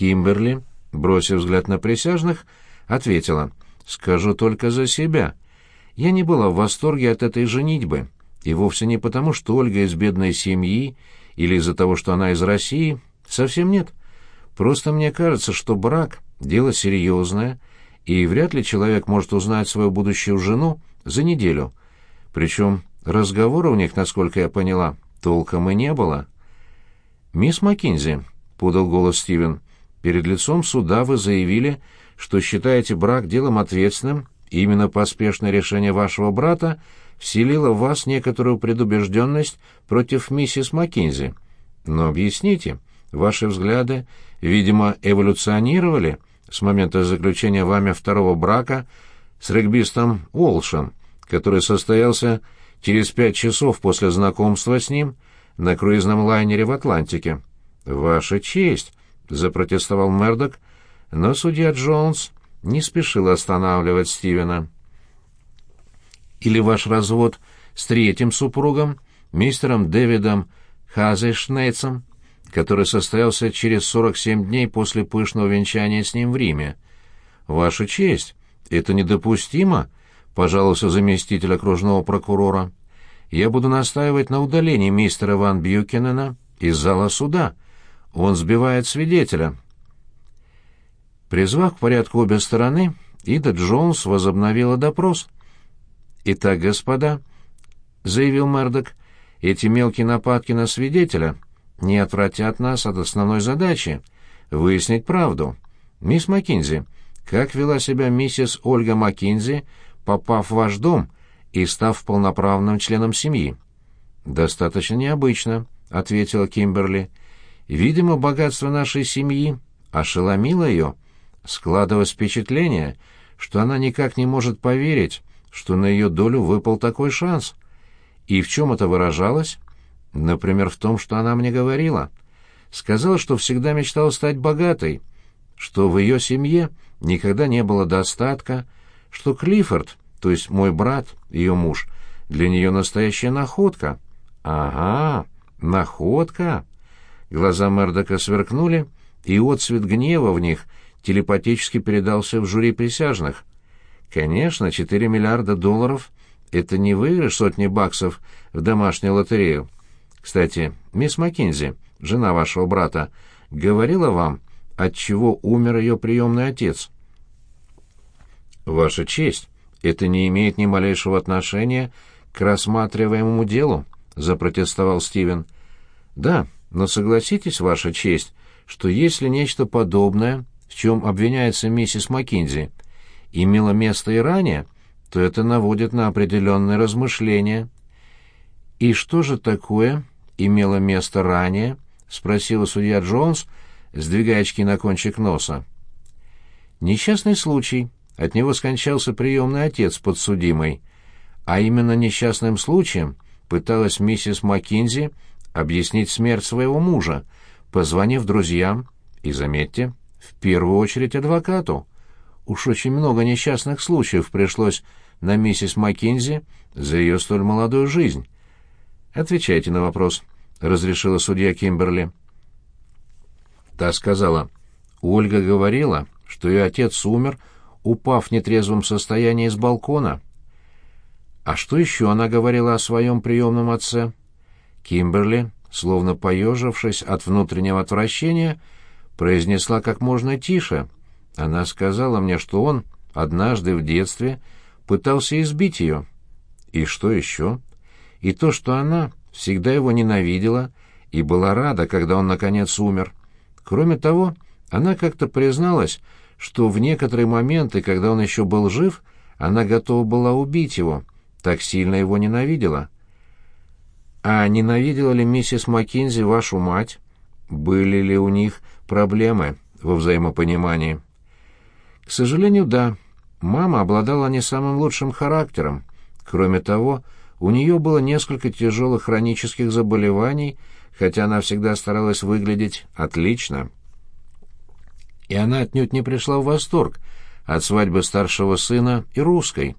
Кимберли, бросив взгляд на присяжных, ответила, «Скажу только за себя. Я не была в восторге от этой женитьбы, и вовсе не потому, что Ольга из бедной семьи или из-за того, что она из России, совсем нет. Просто мне кажется, что брак — дело серьезное, и вряд ли человек может узнать свою будущую жену за неделю. Причем разговора у них, насколько я поняла, толком и не было. «Мисс Маккинзи», — подал голос Стивен, — «перед лицом суда вы заявили, что считаете брак делом ответственным, и именно поспешное решение вашего брата вселило в вас некоторую предубежденность против миссис Маккинзи. Но объясните, ваши взгляды, видимо, эволюционировали с момента заключения вами второго брака с регбистом Уолшем, который состоялся через пять часов после знакомства с ним на круизном лайнере в Атлантике. «Ваша честь!» — запротестовал Мердок, но судья Джонс не спешил останавливать Стивена. «Или ваш развод с третьим супругом, мистером Дэвидом Хазешнейцем, который состоялся через 47 дней после пышного венчания с ним в Риме. Ваша честь, это недопустимо!» — пожаловался заместитель окружного прокурора. «Я буду настаивать на удалении мистера Ван Бьюкенена из зала суда. Он сбивает свидетеля». Призвав к порядку обе стороны, Ида Джонс возобновила допрос. «Итак, господа», — заявил Мердок, — «эти мелкие нападки на свидетеля не отвратят нас от основной задачи — выяснить правду. Мисс Маккинзи, как вела себя миссис Ольга Маккинзи попав в ваш дом и став полноправным членом семьи. «Достаточно необычно», — ответила Кимберли. «Видимо, богатство нашей семьи ошеломило ее. Складывалось впечатление, что она никак не может поверить, что на ее долю выпал такой шанс. И в чем это выражалось? Например, в том, что она мне говорила. Сказала, что всегда мечтала стать богатой, что в ее семье никогда не было достатка, что Клиффорд, то есть мой брат, ее муж, для нее настоящая находка. Ага, находка. Глаза Мердока сверкнули, и отцвет гнева в них телепатически передался в жюри присяжных. Конечно, 4 миллиарда долларов — это не выигрыш сотни баксов в домашнюю лотерею. Кстати, мисс Маккинзи, жена вашего брата, говорила вам, от чего умер ее приемный отец?» «Ваша честь, это не имеет ни малейшего отношения к рассматриваемому делу», — запротестовал Стивен. «Да, но согласитесь, Ваша честь, что если нечто подобное, в чем обвиняется миссис Маккинзи, имело место и ранее, то это наводит на определенные размышления». «И что же такое имело место ранее?» — спросила судья Джонс, сдвигая очки на кончик носа. «Несчастный случай», от него скончался приемный отец подсудимой, а именно несчастным случаем пыталась миссис Маккинзи объяснить смерть своего мужа, позвонив друзьям и, заметьте, в первую очередь адвокату. Уж очень много несчастных случаев пришлось на миссис Маккинзи за ее столь молодую жизнь. «Отвечайте на вопрос», — разрешила судья Кимберли. Та сказала, «Ольга говорила, что ее отец умер упав в нетрезвом состоянии с балкона. А что еще она говорила о своем приемном отце? Кимберли, словно поежившись от внутреннего отвращения, произнесла как можно тише. Она сказала мне, что он однажды в детстве пытался избить ее. И что еще? И то, что она всегда его ненавидела и была рада, когда он наконец умер. Кроме того, она как-то призналась, что в некоторые моменты, когда он еще был жив, она готова была убить его, так сильно его ненавидела. А ненавидела ли миссис Маккинзи вашу мать? Были ли у них проблемы во взаимопонимании? К сожалению, да. Мама обладала не самым лучшим характером. Кроме того, у нее было несколько тяжелых хронических заболеваний, хотя она всегда старалась выглядеть отлично и она отнюдь не пришла в восторг от свадьбы старшего сына и русской.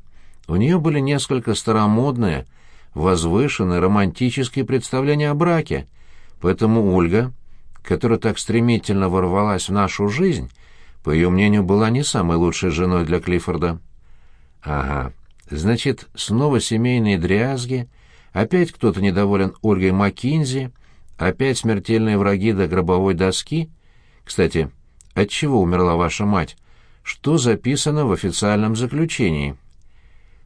У нее были несколько старомодные, возвышенные, романтические представления о браке, поэтому Ольга, которая так стремительно ворвалась в нашу жизнь, по ее мнению, была не самой лучшей женой для Клиффорда. Ага, значит, снова семейные дрязги, опять кто-то недоволен Ольгой Маккинзи, опять смертельные враги до гробовой доски. Кстати, от чего умерла ваша мать? Что записано в официальном заключении?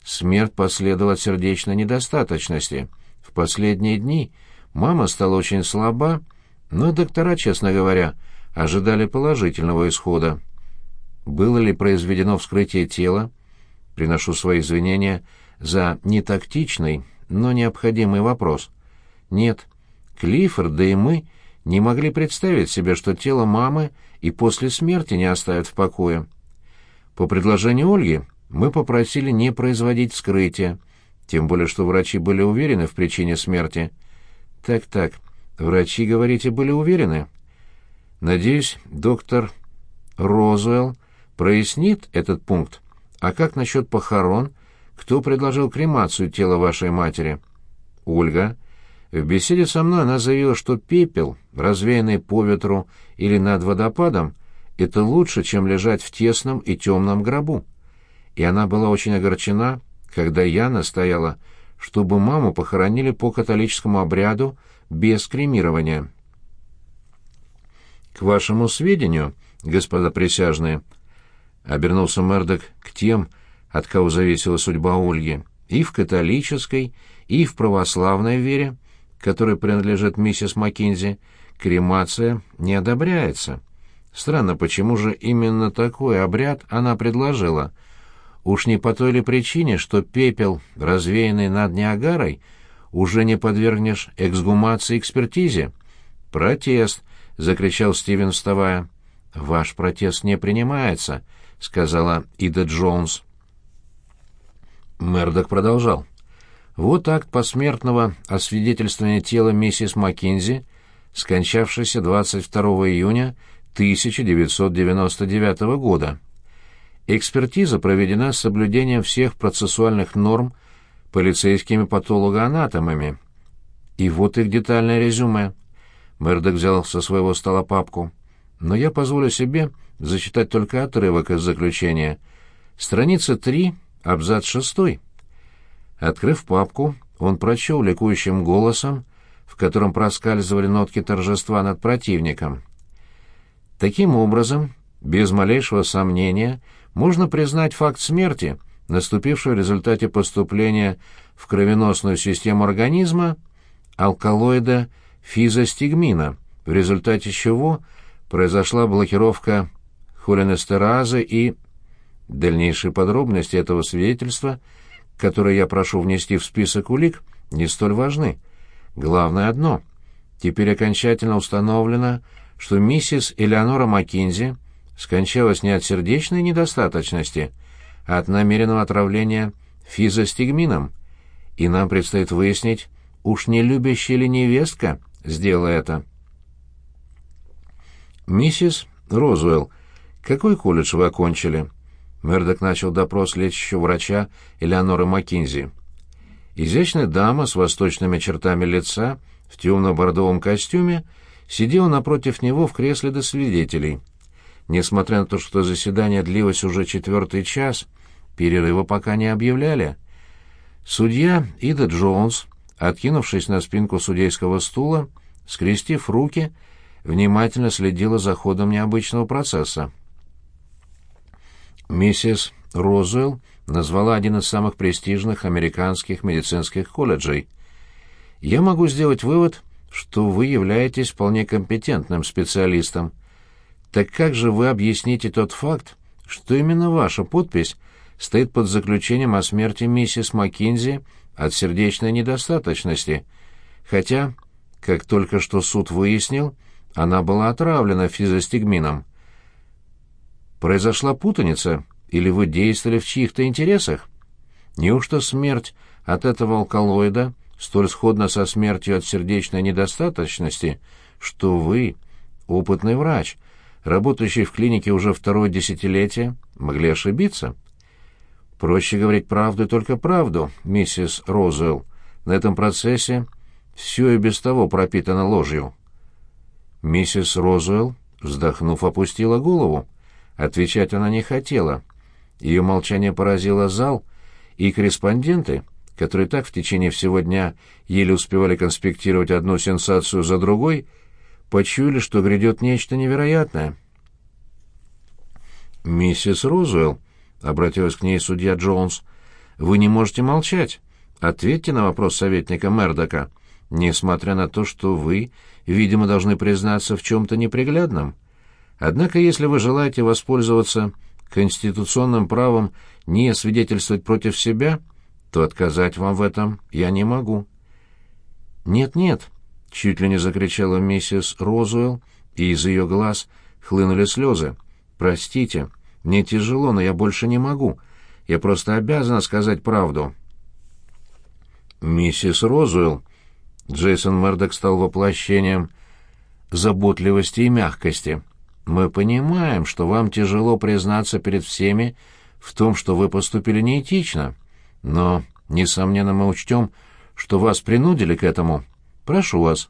Смерть последовала от сердечной недостаточности. В последние дни мама стала очень слаба, но доктора, честно говоря, ожидали положительного исхода. Было ли произведено вскрытие тела? Приношу свои извинения за нетактичный, но необходимый вопрос. Нет, Клиффорд, да и мы не могли представить себе, что тело мамы и после смерти не оставят в покое. По предложению Ольги мы попросили не производить вскрытие, тем более что врачи были уверены в причине смерти. Так-так, врачи, говорите, были уверены? Надеюсь, доктор Розуэлл прояснит этот пункт. А как насчет похорон? Кто предложил кремацию тела вашей матери? Ольга. В беседе со мной она заявила, что пепел, развеянный по ветру или над водопадом, это лучше, чем лежать в тесном и темном гробу. И она была очень огорчена, когда я настояла, чтобы маму похоронили по католическому обряду без кремирования. К вашему сведению, господа присяжные, обернулся Мердок к тем, от кого зависела судьба Ольги, и в католической, и в православной вере, которой принадлежит миссис Маккинзи, кремация не одобряется. Странно, почему же именно такой обряд она предложила? Уж не по той ли причине, что пепел, развеянный над Ниагарой, уже не подвергнешь эксгумации экспертизе? «Протест!» — закричал Стивен, вставая. «Ваш протест не принимается», — сказала Ида Джонс. Мердок продолжал. Вот акт посмертного освидетельствования тела миссис Маккинзи, скончавшейся 22 июня 1999 года. Экспертиза проведена с соблюдением всех процессуальных норм полицейскими патологоанатомами. И вот их детальное резюме. Мердок взял со своего стола папку. Но я позволю себе зачитать только отрывок из заключения. Страница 3, абзац 6. Открыв папку, он прочел ликующим голосом, в котором проскальзывали нотки торжества над противником. Таким образом, без малейшего сомнения, можно признать факт смерти, наступившего в результате поступления в кровеносную систему организма алкалоида физостигмина, в результате чего произошла блокировка холинестеразы и... Дальнейшие подробности этого свидетельства, которые я прошу внести в список улик, не столь важны. Главное одно. Теперь окончательно установлено, что миссис Элеонора Маккинзи скончалась не от сердечной недостаточности, а от намеренного отравления физостигмином, и нам предстоит выяснить, уж не любящая ли невестка сделала это. «Миссис Розуэлл, какой колледж вы окончили?» Мердок начал допрос лечащего врача Элеоноры Маккинзи. Изящная дама с восточными чертами лица в темно-бордовом костюме сидела напротив него в кресле до свидетелей. Несмотря на то, что заседание длилось уже четвертый час, перерыва пока не объявляли. Судья Ида Джонс, откинувшись на спинку судейского стула, скрестив руки, внимательно следила за ходом необычного процесса. Миссис Розуэлл назвала один из самых престижных американских медицинских колледжей. «Я могу сделать вывод, что вы являетесь вполне компетентным специалистом. Так как же вы объясните тот факт, что именно ваша подпись стоит под заключением о смерти миссис Маккинзи от сердечной недостаточности, хотя, как только что суд выяснил, она была отравлена физостигмином. Произошла путаница, или вы действовали в чьих-то интересах? Неужто смерть от этого алкалоида столь сходна со смертью от сердечной недостаточности, что вы, опытный врач, работающий в клинике уже второе десятилетие, могли ошибиться? Проще говорить правду только правду, миссис Розуэлл. На этом процессе все и без того пропитано ложью. Миссис Розуэлл, вздохнув, опустила голову. Отвечать она не хотела. Ее молчание поразило зал, и корреспонденты, которые так в течение всего дня еле успевали конспектировать одну сенсацию за другой, почуяли, что грядет нечто невероятное. «Миссис Розуэлл», — обратилась к ней судья Джонс, — «вы не можете молчать. Ответьте на вопрос советника Мердока, несмотря на то, что вы, видимо, должны признаться в чем-то неприглядном. Однако, если вы желаете воспользоваться конституционным правом не свидетельствовать против себя, то отказать вам в этом я не могу». «Нет-нет», — чуть ли не закричала миссис Розуэлл, и из ее глаз хлынули слезы. «Простите, мне тяжело, но я больше не могу. Я просто обязана сказать правду». «Миссис Розуэлл», — Джейсон Мердок стал воплощением заботливости и мягкости, — «мы понимаем, что вам тяжело признаться перед всеми в том, что вы поступили неэтично, но, несомненно, мы учтем, что вас принудили к этому. Прошу вас».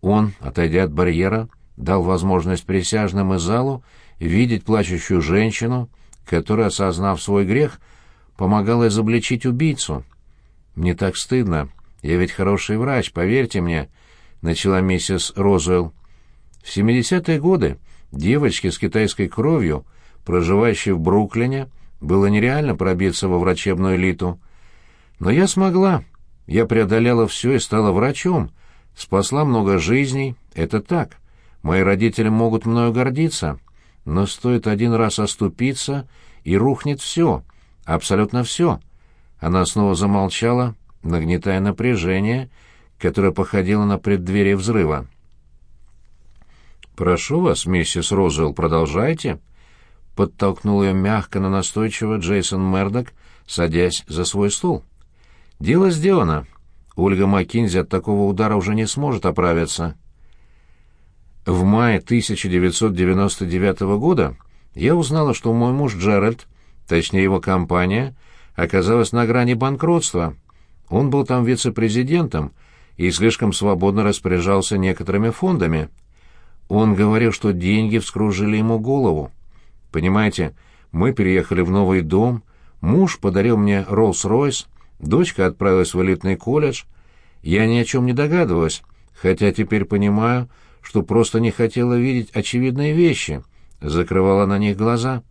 Он, отойдя от барьера, дал возможность присяжным и залу видеть плачущую женщину, которая, осознав свой грех, помогала изобличить убийцу. «Мне так стыдно. Я ведь хороший врач, поверьте мне», — начала миссис Розуэлл. В 70-е годы девочке с китайской кровью, проживающей в Бруклине, было нереально пробиться во врачебную элиту. Но я смогла. Я преодолела все и стала врачом. Спасла много жизней. Это так. Мои родители могут мною гордиться. Но стоит один раз оступиться, и рухнет все. Абсолютно все. Она снова замолчала, нагнетая напряжение, которое походило на преддверие взрыва. «Прошу вас, миссис Розуэлл, продолжайте», — подтолкнул ее мягко, но настойчиво Джейсон Мердок, садясь за свой стол. «Дело сделано. Ольга Маккинзи от такого удара уже не сможет оправиться». В мае 1999 года я узнала, что мой муж Джеральд, точнее его компания, оказалась на грани банкротства. Он был там вице-президентом и слишком свободно распоряжался некоторыми фондами. Он говорил, что деньги вскружили ему голову. Понимаете, мы переехали в новый дом, муж подарил мне Роллс-Ройс, дочка отправилась в элитный колледж. Я ни о чем не догадывалась, хотя теперь понимаю, что просто не хотела видеть очевидные вещи, закрывала на них глаза.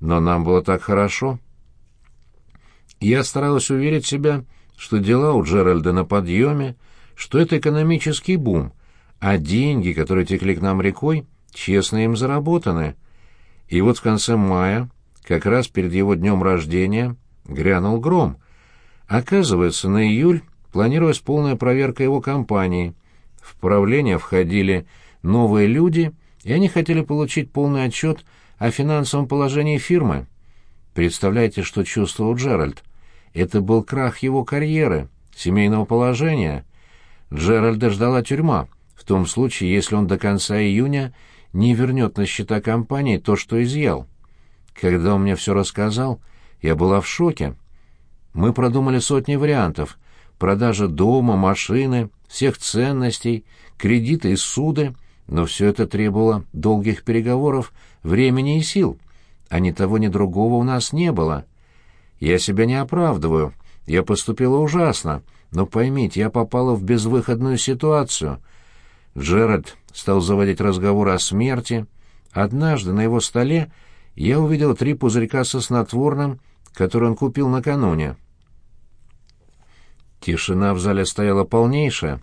Но нам было так хорошо. Я старалась уверить себя, что дела у Джеральда на подъеме, что это экономический бум, а деньги, которые текли к нам рекой, честно им заработаны. И вот в конце мая, как раз перед его днем рождения, грянул гром. Оказывается, на июль планировалась полная проверка его компании. В правление входили новые люди, и они хотели получить полный отчет о финансовом положении фирмы. Представляете, что чувствовал Джеральд? Это был крах его карьеры, семейного положения. Джеральда ждала тюрьма, в том случае, если он до конца июня не вернет на счета компании то, что изъял. Когда он мне все рассказал, я была в шоке. Мы продумали сотни вариантов. Продажа дома, машины, всех ценностей, кредиты и суды, но все это требовало долгих переговоров, времени и сил, а ни того, ни другого у нас не было. Я себя не оправдываю. Я поступила ужасно. Но поймите, я попала в безвыходную ситуацию. Джеральд стал заводить разговоры о смерти. Однажды на его столе я увидел три пузырька со снотворным, которые он купил накануне. Тишина в зале стояла полнейшая.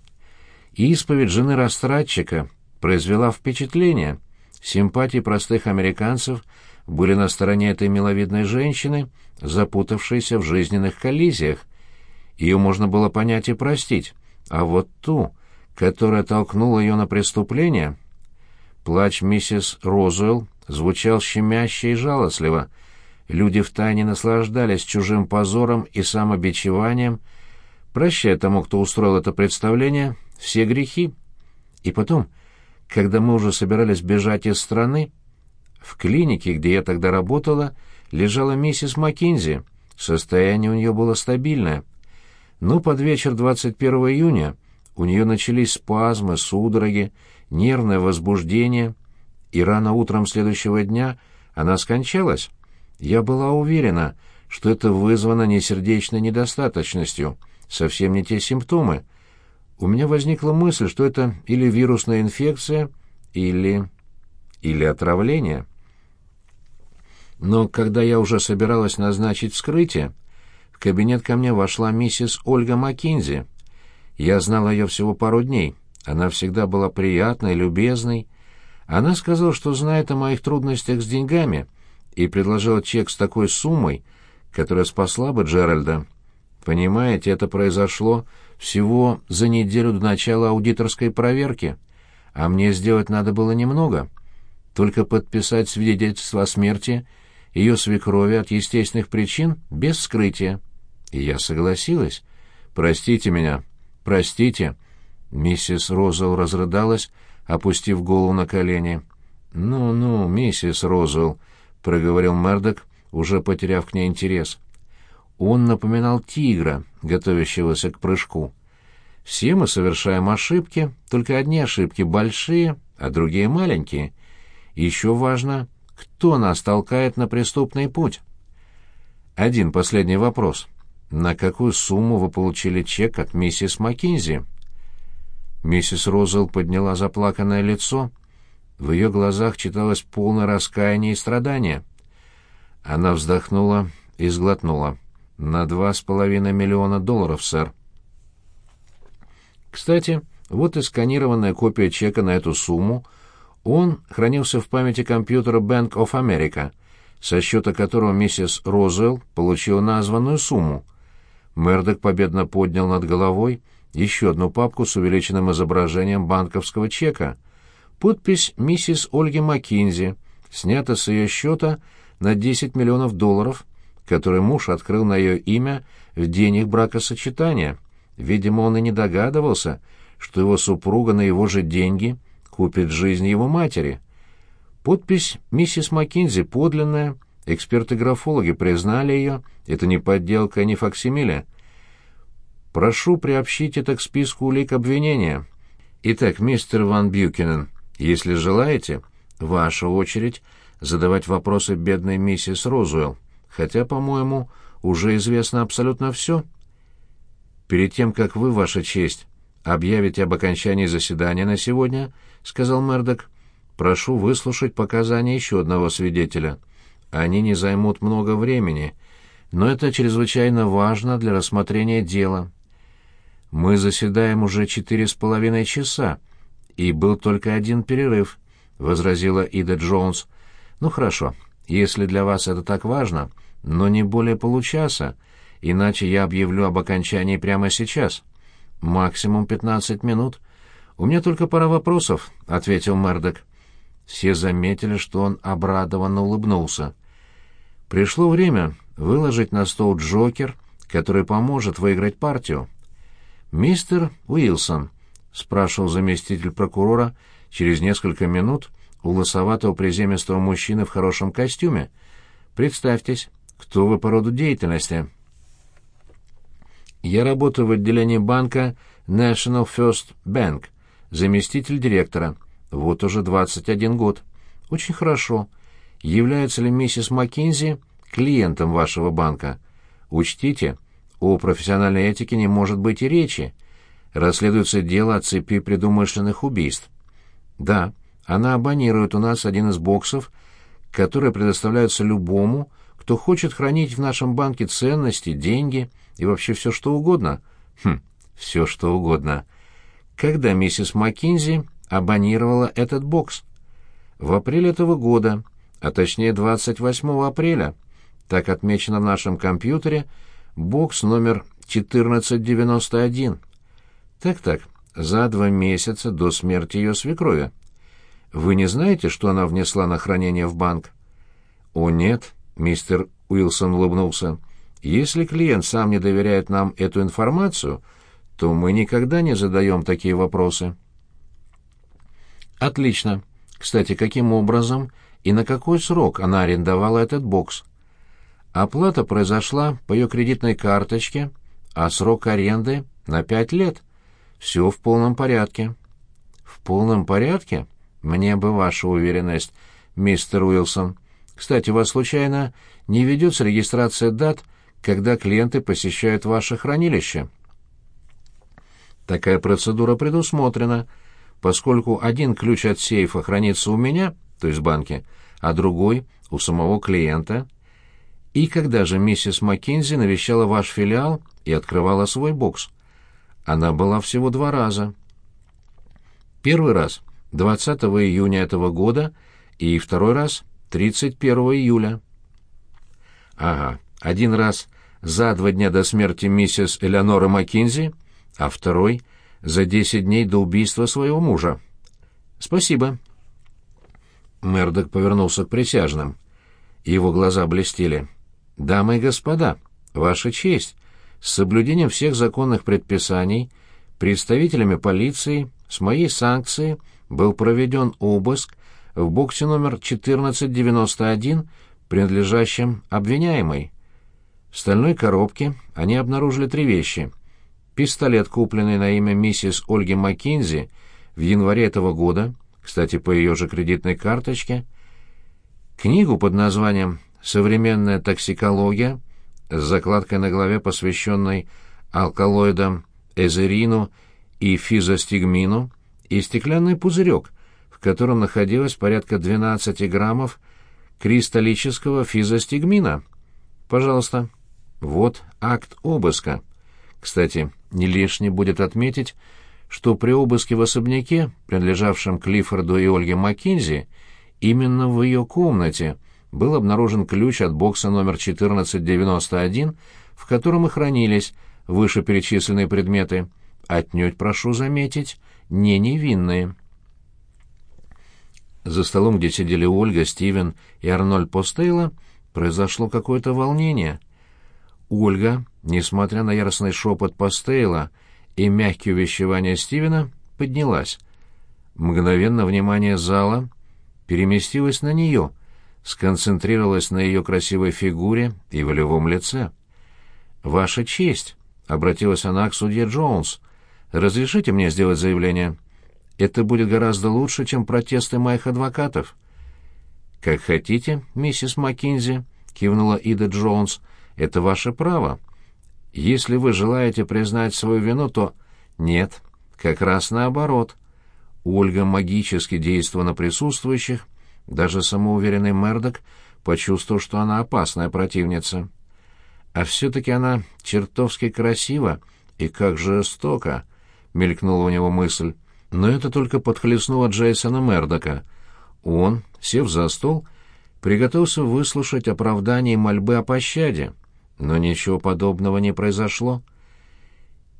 Исповедь жены растратчика произвела впечатление. Симпатии простых американцев были на стороне этой миловидной женщины, запутавшейся в жизненных коллизиях. Ее можно было понять и простить, а вот ту, которая толкнула ее на преступление... Плач миссис Розуэлл звучал щемяще и жалостливо. Люди втайне наслаждались чужим позором и самобичеванием, прощая тому, кто устроил это представление, все грехи. И потом, когда мы уже собирались бежать из страны, в клинике, где я тогда работала, лежала миссис Маккинзи. Состояние у нее было стабильное. Но под вечер 21 июня у нее начались спазмы, судороги, нервное возбуждение, и рано утром следующего дня она скончалась. Я была уверена, что это вызвано не сердечной недостаточностью, совсем не те симптомы. У меня возникла мысль, что это или вирусная инфекция, или... или отравление. Но когда я уже собиралась назначить вскрытие, в кабинет ко мне вошла миссис Ольга Маккинзи. Я знала ее всего пару дней. Она всегда была приятной, любезной. Она сказала, что знает о моих трудностях с деньгами, и предложила чек с такой суммой, которая спасла бы Джеральда. Понимаете, это произошло всего за неделю до начала аудиторской проверки, а мне сделать надо было немного. Только подписать свидетельство о смерти ее свекрови от естественных причин без вскрытия. И я согласилась. «Простите меня, простите». Миссис Розел разрыдалась, опустив голову на колени. «Ну-ну, миссис Розел», — проговорил Мердок, уже потеряв к ней интерес. Он напоминал тигра, готовящегося к прыжку. Все мы совершаем ошибки, только одни ошибки большие, а другие маленькие. Еще важно, кто нас толкает на преступный путь. Один последний вопрос. На какую сумму вы получили чек от миссис Маккинзи? Миссис Розел подняла заплаканное лицо. В ее глазах читалось полное раскаяние и страдание. Она вздохнула и сглотнула. «На два с половиной миллиона долларов, сэр». Кстати, вот и сканированная копия чека на эту сумму. Он хранился в памяти компьютера Bank of America, со счета которого миссис Розуэлл получила названную сумму. Мердок победно поднял над головой еще одну папку с увеличенным изображением банковского чека. Подпись миссис Ольги Маккинзи, снята с ее счета на 10 миллионов долларов, который муж открыл на ее имя в день их бракосочетания. Видимо, он и не догадывался, что его супруга на его же деньги купит жизнь его матери. Подпись миссис Маккинзи подлинная, эксперты-графологи признали ее, это не подделка, не факсимиле. Прошу приобщить это к списку улик обвинения. Итак, мистер Ван Бьюкинен, если желаете, ваша очередь задавать вопросы бедной миссис Розуэлл, хотя, по-моему, уже известно абсолютно все. Перед тем, как вы, ваша честь, объявите об окончании заседания на сегодня, — сказал Мердок, — прошу выслушать показания еще одного свидетеля. Они не займут много времени, но это чрезвычайно важно для рассмотрения дела. Мы заседаем уже четыре с половиной часа, и был только один перерыв, — возразила Ида Джонс, — ну хорошо, если для вас это так важно, но не более получаса, иначе я объявлю об окончании прямо сейчас. Максимум пятнадцать минут. У меня только пара вопросов, ответил Мердок. Все заметили, что он обрадованно улыбнулся. Пришло время выложить на стол Джокер, который поможет выиграть партию. Мистер Уилсон, спрашивал заместитель прокурора через несколько минут, у лысоватого приземистого мужчины в хорошем костюме. Представьтесь, кто вы по роду деятельности? Я работаю в отделении банка National First Bank, заместитель директора. Вот уже 21 год. Очень хорошо. Является ли миссис Маккинзи клиентом вашего банка? Учтите, о профессиональной этике не может быть и речи. Расследуется дело о цепи предумышленных убийств. Да, она абонирует у нас один из боксов, которые предоставляются любому, кто хочет хранить в нашем банке ценности, деньги и вообще все что угодно. Хм, все что угодно. Когда миссис Маккинзи абонировала этот бокс? В апреле этого года, а точнее 28 апреля. Так отмечено в нашем компьютере бокс номер 1491. Так-так, за два месяца до смерти ее свекрови. Вы не знаете, что она внесла на хранение в банк? О, нет, мистер Уилсон улыбнулся. Если клиент сам не доверяет нам эту информацию, то мы никогда не задаем такие вопросы. Отлично. Кстати, каким образом и на какой срок она арендовала этот бокс? Оплата произошла по ее кредитной карточке, а срок аренды на пять лет. Все в полном порядке. В полном порядке? Мне бы ваша уверенность, мистер Уилсон. Кстати, вас случайно не ведется регистрация дат, когда клиенты посещают ваше хранилище? Такая процедура предусмотрена, поскольку один ключ от сейфа хранится у меня, то есть в банке, а другой — у самого клиента. И когда же миссис Маккензи навещала ваш филиал и открывала свой бокс? Она была всего два раза. Первый раз — 20 июня этого года, и второй раз — 31 июля. Ага, один раз за два дня до смерти миссис Элеоноры Маккензи — а второй — за десять дней до убийства своего мужа. «Спасибо». Мердок повернулся к присяжным. Его глаза блестели. «Дамы и господа, ваша честь, с соблюдением всех законных предписаний, представителями полиции, с моей санкцией, был проведен обыск в боксе номер 1491, принадлежащем обвиняемой. В стальной коробке они обнаружили три вещи — Пистолет, купленный на имя миссис Ольги Маккензи в январе этого года, кстати, по ее же кредитной карточке, книгу под названием «Современная токсикология» с закладкой на главе, посвященной алкалоидам эзерину и физостигмину, и стеклянный пузырек, в котором находилось порядка 12 граммов кристаллического физостигмина. Пожалуйста. Вот акт обыска. Кстати, не лишне будет отметить, что при обыске в особняке, принадлежавшем Клиффорду и Ольге Маккинзи, именно в ее комнате был обнаружен ключ от бокса номер 1491, в котором и хранились вышеперечисленные предметы, отнюдь, прошу заметить, не невинные. За столом, где сидели Ольга, Стивен и Арнольд Постейла, произошло какое-то волнение. Ольга, несмотря на яростный шепот Постейла и мягкие увещевания Стивена, поднялась. Мгновенно внимание зала переместилось на нее, сконцентрировалось на ее красивой фигуре и волевом лице. «Ваша честь!» — обратилась она к судье Джонс. «Разрешите мне сделать заявление? Это будет гораздо лучше, чем протесты моих адвокатов». «Как хотите, миссис Маккинзи», — кивнула Ида Джонс, — это ваше право. Если вы желаете признать свою вину, то... Нет, как раз наоборот. Ольга магически действовала на присутствующих, даже самоуверенный Мердок почувствовал, что она опасная противница. А все-таки она чертовски красива и как жестоко, — мелькнула у него мысль. Но это только подхлестнуло Джейсона Мердока. Он, сев за стол, приготовился выслушать оправдание и мольбы о пощаде. Но ничего подобного не произошло.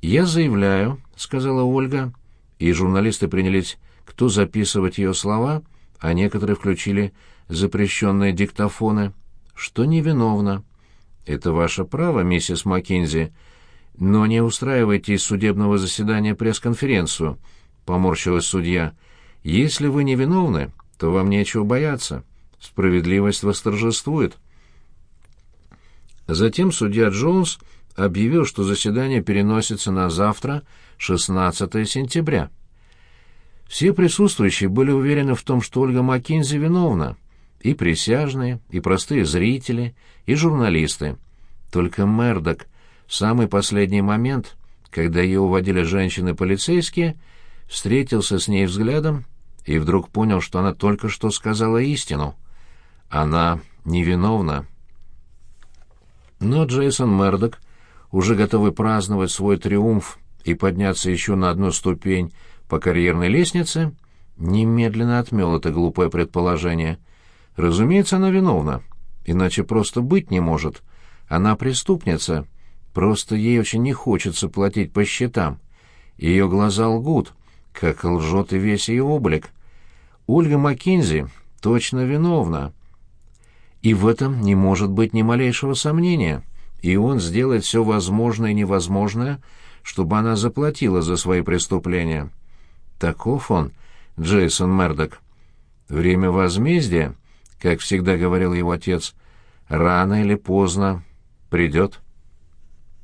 «Я заявляю», — сказала Ольга, и журналисты принялись кто записывать ее слова, а некоторые включили запрещенные диктофоны, что невиновна. «Это ваше право, миссис Маккензи, но не устраивайте из судебного заседания пресс-конференцию», — поморщилась судья. «Если вы невиновны, то вам нечего бояться. Справедливость восторжествует». Затем судья Джонс объявил, что заседание переносится на завтра, 16 сентября. Все присутствующие были уверены в том, что Ольга Маккензи виновна, и присяжные, и простые зрители, и журналисты. Только Мердок в самый последний момент, когда ее уводили женщины-полицейские, встретился с ней взглядом и вдруг понял, что она только что сказала истину. Она невиновна. Но Джейсон Мердок, уже готовый праздновать свой триумф и подняться еще на одну ступень по карьерной лестнице, немедленно отмел это глупое предположение. Разумеется, она виновна, иначе просто быть не может. Она преступница, просто ей очень не хочется платить по счетам. Ее глаза лгут, как лжет и весь ее облик. Ольга Маккензи точно виновна. И в этом не может быть ни малейшего сомнения. И он сделает все возможное и невозможное, чтобы она заплатила за свои преступления. Таков он, Джейсон Мердок. Время возмездия, как всегда говорил его отец, рано или поздно придет.